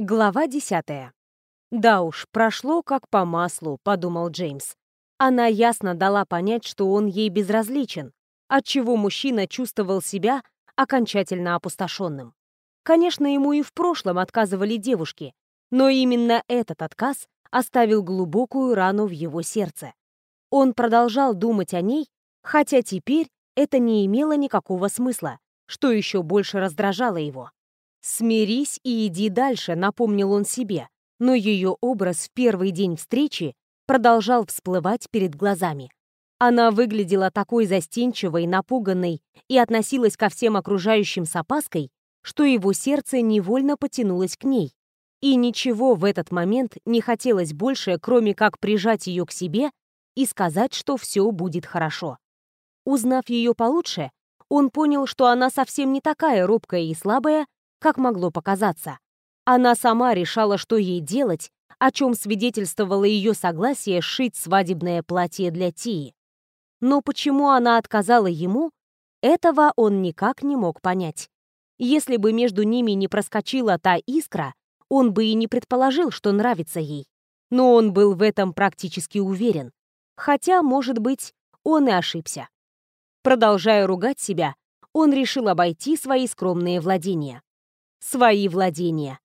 Глава десятая. «Да уж, прошло как по маслу», — подумал Джеймс. Она ясно дала понять, что он ей безразличен, отчего мужчина чувствовал себя окончательно опустошенным. Конечно, ему и в прошлом отказывали девушки, но именно этот отказ оставил глубокую рану в его сердце. Он продолжал думать о ней, хотя теперь это не имело никакого смысла, что еще больше раздражало его. «Смирись и иди дальше», — напомнил он себе, но ее образ в первый день встречи продолжал всплывать перед глазами. Она выглядела такой застенчивой, напуганной и относилась ко всем окружающим с опаской, что его сердце невольно потянулось к ней. И ничего в этот момент не хотелось больше, кроме как прижать ее к себе и сказать, что все будет хорошо. Узнав ее получше, он понял, что она совсем не такая робкая и слабая, как могло показаться. Она сама решала, что ей делать, о чем свидетельствовало ее согласие сшить свадебное платье для Тии. Но почему она отказала ему, этого он никак не мог понять. Если бы между ними не проскочила та искра, он бы и не предположил, что нравится ей. Но он был в этом практически уверен. Хотя, может быть, он и ошибся. Продолжая ругать себя, он решил обойти свои скромные владения свои владения.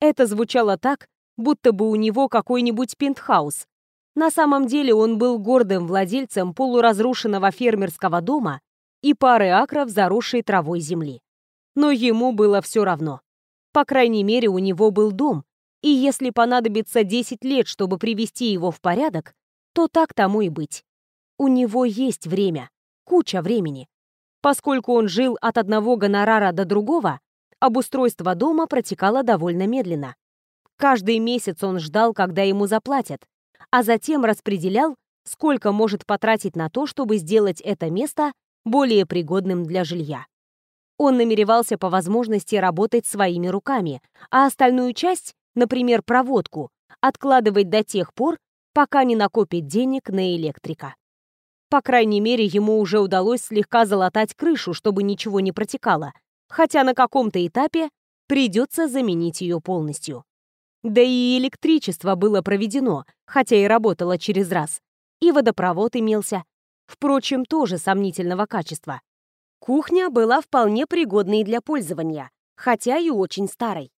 Это звучало так, будто бы у него какой-нибудь пентхаус. На самом деле он был гордым владельцем полуразрушенного фермерского дома и пары акров заросшей травой земли. Но ему было все равно. По крайней мере, у него был дом, и если понадобится 10 лет, чтобы привести его в порядок, то так тому и быть. У него есть время, куча времени. Поскольку он жил от одного гонорара до другого, обустройство дома протекало довольно медленно. Каждый месяц он ждал, когда ему заплатят, а затем распределял, сколько может потратить на то, чтобы сделать это место более пригодным для жилья. Он намеревался по возможности работать своими руками, а остальную часть, например, проводку, откладывать до тех пор, пока не накопит денег на электрика. По крайней мере, ему уже удалось слегка залатать крышу, чтобы ничего не протекало, хотя на каком-то этапе придется заменить ее полностью. Да и электричество было проведено, хотя и работало через раз. И водопровод имелся. Впрочем, тоже сомнительного качества. Кухня была вполне пригодной для пользования, хотя и очень старой.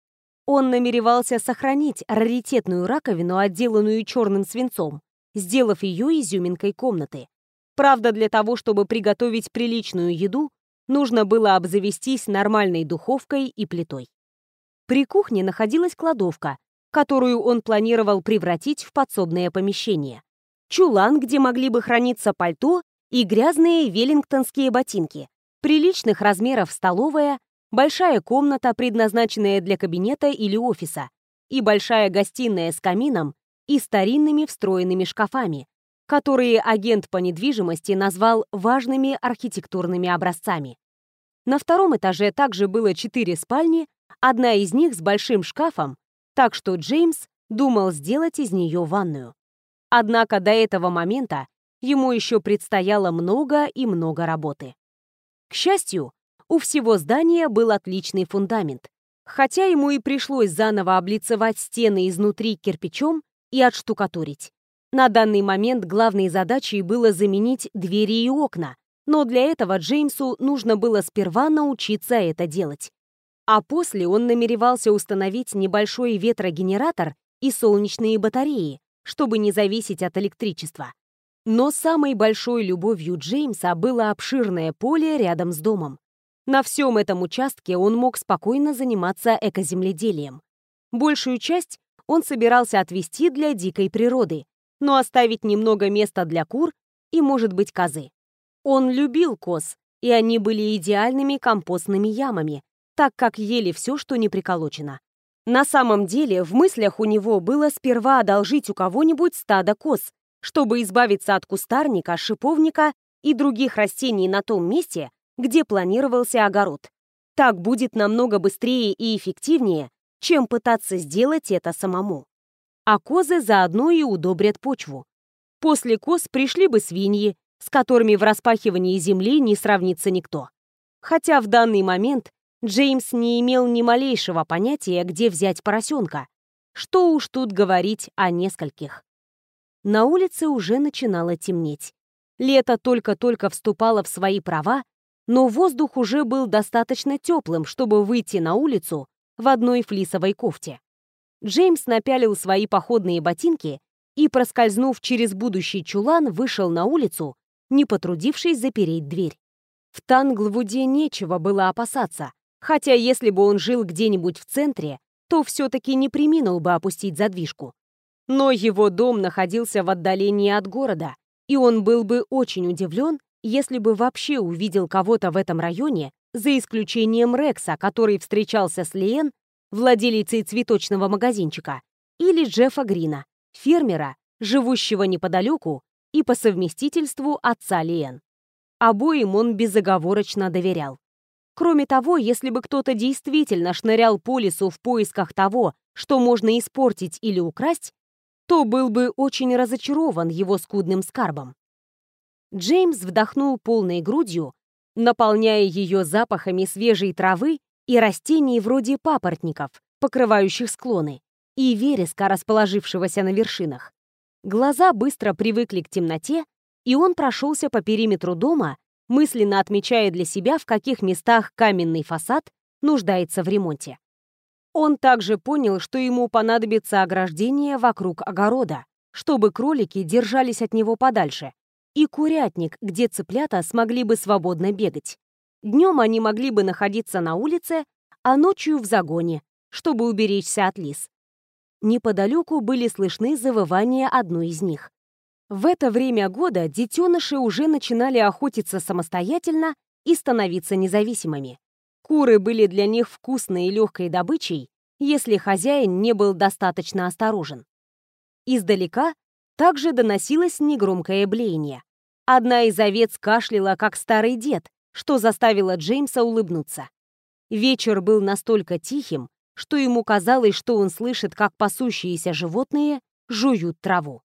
Он намеревался сохранить раритетную раковину, отделанную черным свинцом, сделав ее изюминкой комнаты. Правда, для того, чтобы приготовить приличную еду, нужно было обзавестись нормальной духовкой и плитой. При кухне находилась кладовка, которую он планировал превратить в подсобное помещение. Чулан, где могли бы храниться пальто и грязные веллингтонские ботинки, приличных размеров столовая, большая комната, предназначенная для кабинета или офиса, и большая гостиная с камином и старинными встроенными шкафами, которые агент по недвижимости назвал важными архитектурными образцами. На втором этаже также было четыре спальни, одна из них с большим шкафом, так что Джеймс думал сделать из нее ванную. Однако до этого момента ему еще предстояло много и много работы. К счастью, у всего здания был отличный фундамент, хотя ему и пришлось заново облицевать стены изнутри кирпичом и отштукатурить. На данный момент главной задачей было заменить двери и окна, но для этого Джеймсу нужно было сперва научиться это делать. А после он намеревался установить небольшой ветрогенератор и солнечные батареи, чтобы не зависеть от электричества. Но самой большой любовью Джеймса было обширное поле рядом с домом. На всем этом участке он мог спокойно заниматься экоземледелием. Большую часть он собирался отвести для дикой природы, но оставить немного места для кур и, может быть, козы. Он любил коз, и они были идеальными компостными ямами, так как ели все, что не приколочено. На самом деле, в мыслях у него было сперва одолжить у кого-нибудь стадо коз, чтобы избавиться от кустарника, шиповника и других растений на том месте, где планировался огород. Так будет намного быстрее и эффективнее, чем пытаться сделать это самому а козы заодно и удобрят почву. После коз пришли бы свиньи, с которыми в распахивании земли не сравнится никто. Хотя в данный момент Джеймс не имел ни малейшего понятия, где взять поросенка. Что уж тут говорить о нескольких. На улице уже начинало темнеть. Лето только-только вступало в свои права, но воздух уже был достаточно теплым, чтобы выйти на улицу в одной флисовой кофте. Джеймс напялил свои походные ботинки и, проскользнув через будущий чулан, вышел на улицу, не потрудившись запереть дверь. В Танглвуде нечего было опасаться, хотя если бы он жил где-нибудь в центре, то все-таки не приминул бы опустить задвижку. Но его дом находился в отдалении от города, и он был бы очень удивлен, если бы вообще увидел кого-то в этом районе, за исключением Рекса, который встречался с Лиен, владелицей цветочного магазинчика, или Джеффа Грина, фермера, живущего неподалеку и по совместительству отца Лиен. Обоим он безоговорочно доверял. Кроме того, если бы кто-то действительно шнырял по лесу в поисках того, что можно испортить или украсть, то был бы очень разочарован его скудным скарбом. Джеймс вдохнул полной грудью, наполняя ее запахами свежей травы и растений вроде папоротников, покрывающих склоны, и вереска, расположившегося на вершинах. Глаза быстро привыкли к темноте, и он прошелся по периметру дома, мысленно отмечая для себя, в каких местах каменный фасад нуждается в ремонте. Он также понял, что ему понадобится ограждение вокруг огорода, чтобы кролики держались от него подальше, и курятник, где цыплята смогли бы свободно бегать. Днем они могли бы находиться на улице, а ночью в загоне, чтобы уберечься от лис. Неподалеку были слышны завывания одной из них. В это время года детеныши уже начинали охотиться самостоятельно и становиться независимыми. Куры были для них вкусной и легкой добычей, если хозяин не был достаточно осторожен. Издалека также доносилось негромкое блеяние. Одна из овец кашляла, как старый дед, что заставило Джеймса улыбнуться. Вечер был настолько тихим, что ему казалось, что он слышит, как пасущиеся животные жуют траву.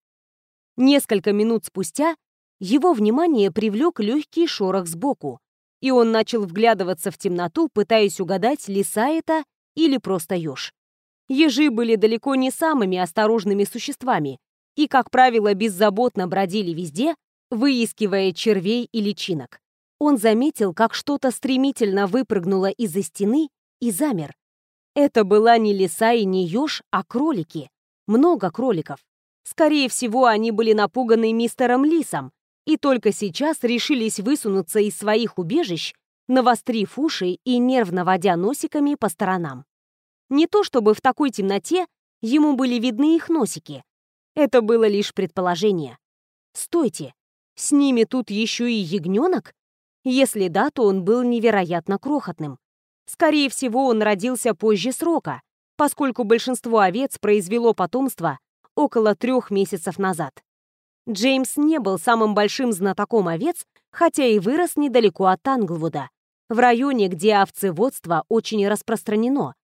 Несколько минут спустя его внимание привлек легкий шорох сбоку, и он начал вглядываться в темноту, пытаясь угадать, лиса это или просто еж. Ежи были далеко не самыми осторожными существами и, как правило, беззаботно бродили везде, выискивая червей и личинок. Он заметил, как что-то стремительно выпрыгнуло из-за стены и замер, это была не лиса и не еж, а кролики. Много кроликов. Скорее всего, они были напуганы мистером Лисом и только сейчас решились высунуться из своих убежищ, навострив уши и нервно водя носиками по сторонам. Не то чтобы в такой темноте ему были видны их носики. Это было лишь предположение. Стойте, с ними тут еще и ягненок? Если да, то он был невероятно крохотным. Скорее всего, он родился позже срока, поскольку большинство овец произвело потомство около трех месяцев назад. Джеймс не был самым большим знатоком овец, хотя и вырос недалеко от Англвуда, в районе, где овцеводство очень распространено.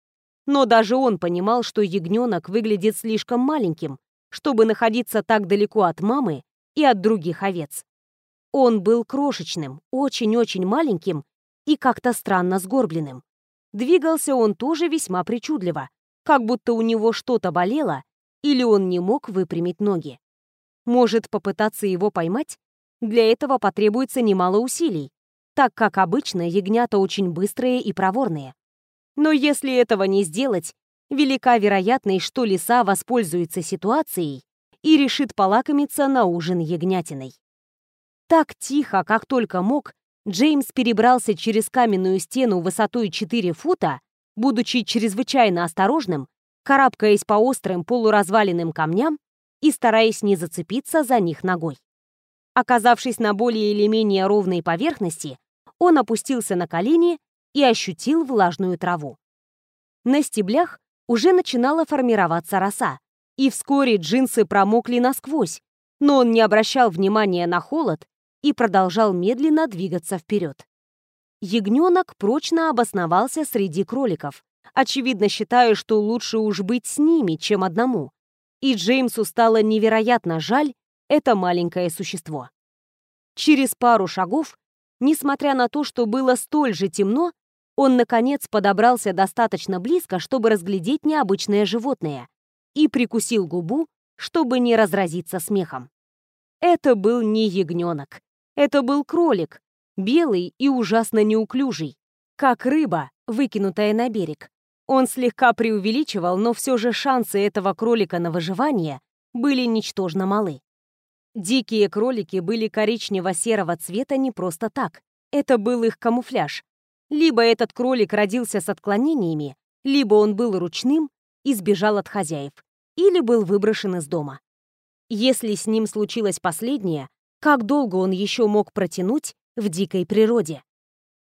Но даже он понимал, что ягненок выглядит слишком маленьким, чтобы находиться так далеко от мамы и от других овец. Он был крошечным, очень-очень маленьким и как-то странно сгорбленным. Двигался он тоже весьма причудливо, как будто у него что-то болело или он не мог выпрямить ноги. Может попытаться его поймать? Для этого потребуется немало усилий, так как обычно ягнята очень быстрые и проворные. Но если этого не сделать, велика вероятность, что лиса воспользуется ситуацией и решит полакомиться на ужин ягнятиной. Так тихо, как только мог, Джеймс перебрался через каменную стену высотой 4 фута, будучи чрезвычайно осторожным, карабкаясь по острым полуразваленным камням и стараясь не зацепиться за них ногой. Оказавшись на более или менее ровной поверхности, он опустился на колени и ощутил влажную траву. На стеблях уже начинала формироваться роса, и вскоре джинсы промокли насквозь, но он не обращал внимания на холод и продолжал медленно двигаться вперед. Ягненок прочно обосновался среди кроликов, очевидно считая, что лучше уж быть с ними, чем одному. И Джеймсу стало невероятно жаль это маленькое существо. Через пару шагов, несмотря на то, что было столь же темно, он, наконец, подобрался достаточно близко, чтобы разглядеть необычное животное, и прикусил губу, чтобы не разразиться смехом. Это был не ягненок. Это был кролик, белый и ужасно неуклюжий, как рыба, выкинутая на берег. Он слегка преувеличивал, но все же шансы этого кролика на выживание были ничтожно малы. Дикие кролики были коричнево-серого цвета не просто так. Это был их камуфляж. Либо этот кролик родился с отклонениями, либо он был ручным и сбежал от хозяев, или был выброшен из дома. Если с ним случилось последнее, как долго он еще мог протянуть в дикой природе?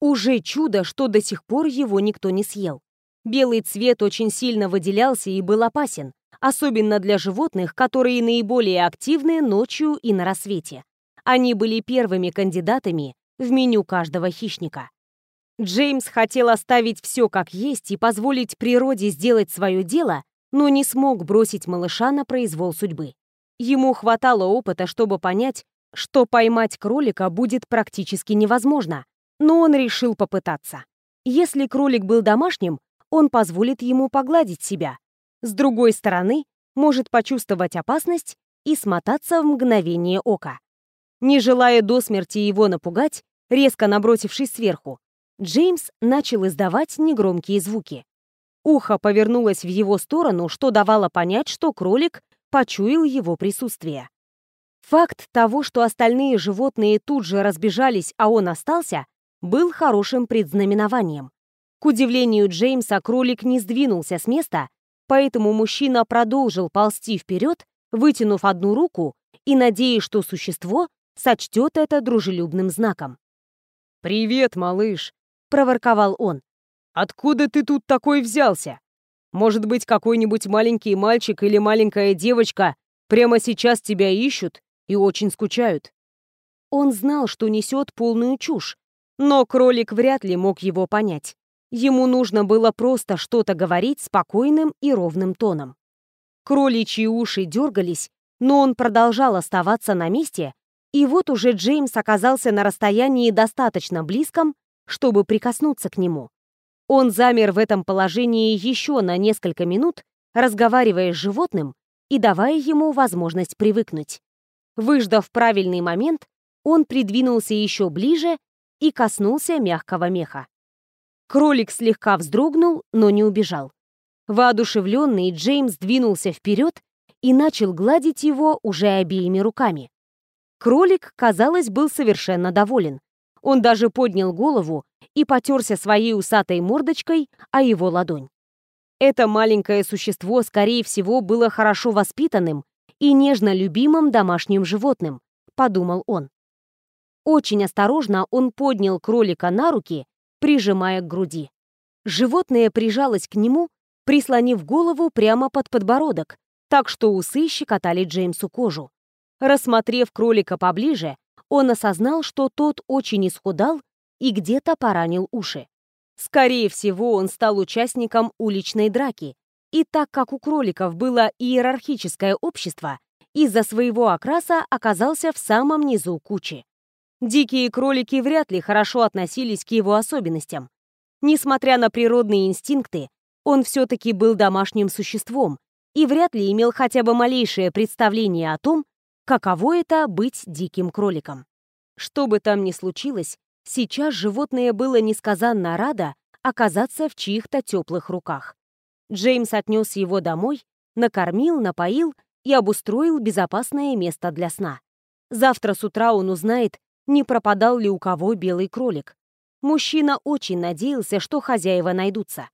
Уже чудо, что до сих пор его никто не съел. Белый цвет очень сильно выделялся и был опасен, особенно для животных, которые наиболее активны ночью и на рассвете. Они были первыми кандидатами в меню каждого хищника. Джеймс хотел оставить все как есть и позволить природе сделать свое дело, но не смог бросить малыша на произвол судьбы. Ему хватало опыта, чтобы понять, что поймать кролика будет практически невозможно, но он решил попытаться. Если кролик был домашним, он позволит ему погладить себя. С другой стороны, может почувствовать опасность и смотаться в мгновение ока. Не желая до смерти его напугать, резко набросившись сверху, Джеймс начал издавать негромкие звуки. Ухо повернулось в его сторону, что давало понять, что кролик почуял его присутствие. Факт того, что остальные животные тут же разбежались, а он остался, был хорошим предзнаменованием. К удивлению Джеймса, кролик не сдвинулся с места, поэтому мужчина продолжил ползти вперед, вытянув одну руку и надеясь, что существо сочтет это дружелюбным знаком. «Привет, малыш!» — проворковал он. «Откуда ты тут такой взялся? Может быть, какой-нибудь маленький мальчик или маленькая девочка прямо сейчас тебя ищут и очень скучают?» Он знал, что несет полную чушь, но кролик вряд ли мог его понять. Ему нужно было просто что-то говорить спокойным и ровным тоном. Кроличьи уши дергались, но он продолжал оставаться на месте, и вот уже Джеймс оказался на расстоянии достаточно близком, чтобы прикоснуться к нему. Он замер в этом положении еще на несколько минут, разговаривая с животным и давая ему возможность привыкнуть. Выждав правильный момент, он придвинулся еще ближе и коснулся мягкого меха. Кролик слегка вздрогнул, но не убежал. Воодушевленный, Джеймс двинулся вперед и начал гладить его уже обеими руками. Кролик, казалось, был совершенно доволен. Он даже поднял голову и потерся своей усатой мордочкой о его ладонь. Это маленькое существо, скорее всего, было хорошо воспитанным и нежно любимым домашним животным, подумал он. Очень осторожно он поднял кролика на руки прижимая к груди. Животное прижалось к нему, прислонив голову прямо под подбородок, так что усы щекотали Джеймсу кожу. Рассмотрев кролика поближе, он осознал, что тот очень исхудал и где-то поранил уши. Скорее всего, он стал участником уличной драки, и так как у кроликов было иерархическое общество, из-за своего окраса оказался в самом низу кучи. Дикие кролики вряд ли хорошо относились к его особенностям. Несмотря на природные инстинкты, он все-таки был домашним существом и вряд ли имел хотя бы малейшее представление о том, каково это быть диким кроликом. Что бы там ни случилось, сейчас животное было несказанно радо оказаться в чьих-то теплых руках. Джеймс отнес его домой, накормил, напоил и обустроил безопасное место для сна. Завтра с утра он узнает, не пропадал ли у кого белый кролик. Мужчина очень надеялся, что хозяева найдутся.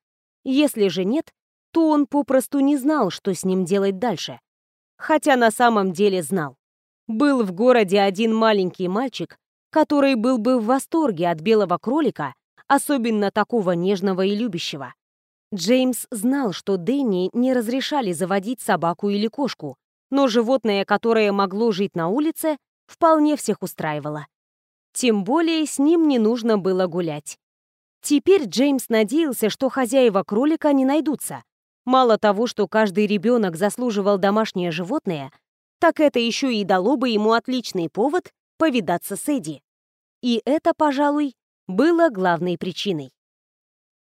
Если же нет, то он попросту не знал, что с ним делать дальше. Хотя на самом деле знал. Был в городе один маленький мальчик, который был бы в восторге от белого кролика, особенно такого нежного и любящего. Джеймс знал, что Дэнни не разрешали заводить собаку или кошку, но животное, которое могло жить на улице, вполне всех устраивало. Тем более с ним не нужно было гулять. Теперь Джеймс надеялся, что хозяева кролика не найдутся. Мало того, что каждый ребенок заслуживал домашнее животное, так это еще и дало бы ему отличный повод повидаться с Эдди. И это, пожалуй, было главной причиной.